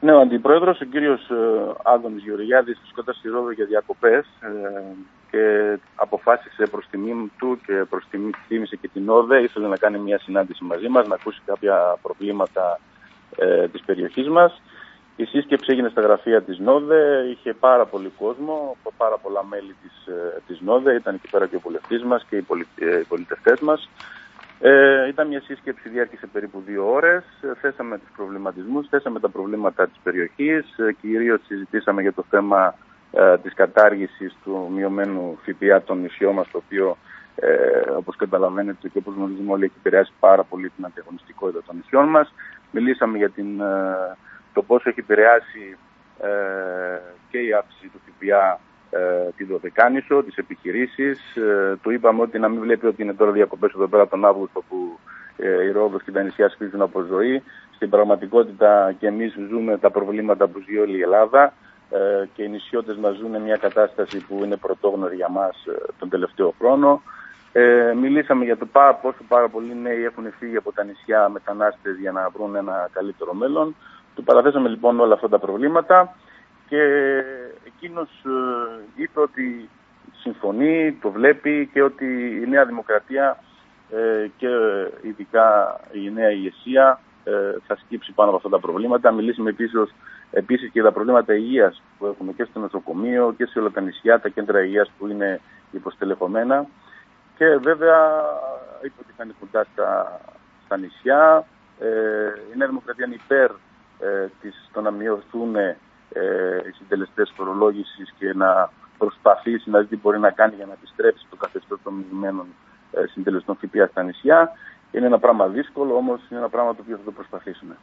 Ναι, ο Αντιπρόεδρος, ο κύριος ε, Άδωνης Γεωργιάδης, βρισκόταν στη Ρόδο για διακοπές ε, και αποφάσισε προς τιμή του και προς τιμή τίμησε και την ΟΔΕ, ήθελε να κάνει μια συνάντηση μαζί μας, να ακούσει κάποια προβλήματα ε, της περιοχής μας. Η σύσκεψη έγινε στα γραφεία της ΝΟΔΕ, είχε πάρα πολύ κόσμο, πάρα πολλά μέλη της, ε, της ΝΟΔΕ, ήταν εκεί πέρα και ο βουλευτής μας και οι, πολι, οι πολιτευτές μας. Ε, ήταν μια σύσκεψη, διάρκησε περίπου δύο ώρες. Ε, θέσαμε τους προβληματισμούς, θέσαμε τα προβλήματα της περιοχής. Ε, κυρίως συζητήσαμε για το θέμα ε, της κατάργησης του μειωμένου ΦΠΑ των νησιών μας, το οποίο, ε, όπως καταλαβαίνετε και όπως γνωρίζουμε όλοι, έχει επηρεάσει πάρα πολύ την ανταγωνιστικότητα των νησιών μας. Μιλήσαμε για την, ε, το πόσο έχει επηρεάσει ε, και η αύξηση του ΦΠΑ ε, τη Δωδεκάνησο, τις επιχειρήσεις. Ε, του είπαμε ότι να μην βλέπει ότι είναι τώρα διακοπές εδώ πέρα τον Αύγουστο που ε, οι Ρόδος και τα νησιά σκρίζουν από ζωή. Στην πραγματικότητα και εμείς ζούμε τα προβλήματα που ζει όλη η Ελλάδα ε, και οι νησιώτες μας ζουν μια κατάσταση που είναι πρωτόγνωρη για μας ε, τον τελευταίο χρόνο. Ε, μιλήσαμε για το πάρα, πόσο πάρα πολλοί νέοι έχουν φύγει από τα νησιά μετανάστες για να βρουν ένα καλύτερο μέλλον. Του παραθέσαμε λοιπόν όλα αυτά τα προβλήματα και εκείνος ε, είπε ότι συμφωνεί, το βλέπει και ότι η Νέα Δημοκρατία ε, και ειδικά η νέα ηγεσία ε, θα σκύψει πάνω από αυτά τα προβλήματα. Μιλήσαμε επίσης, επίσης και για τα προβλήματα υγείας που έχουμε και στο νοσοκομείο και σε όλα τα νησιά, τα κέντρα υγείας που είναι υποστελεχωμένα. Και βέβαια είπε ότι θα είναι κοντά στα, στα νησιά. Ε, η Νέα Δημοκρατία είναι υπέρ ε, της, το να μειωθούν ε, οι συντελεστέ φορολόγησης και να προσπαθήσει να δει τι μπορεί να κάνει για να επιστρέψει το καθεστώς των μηνυμένων ε, συντελεστών ΦΠΑ στα νησιά. Είναι ένα πράγμα δύσκολο, όμως είναι ένα πράγμα το οποίο θα το προσπαθήσουμε.